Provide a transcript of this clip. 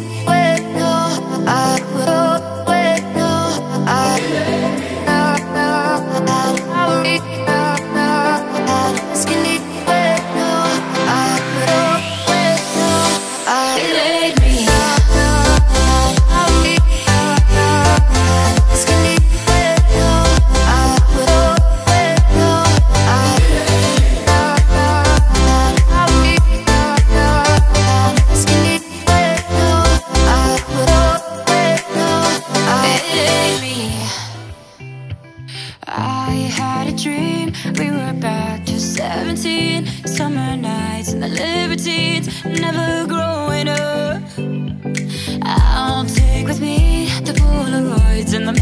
Wait. had a dream. We were back to 17 Summer nights and the libertines Never growing up. I'll take with me The Polaroids and the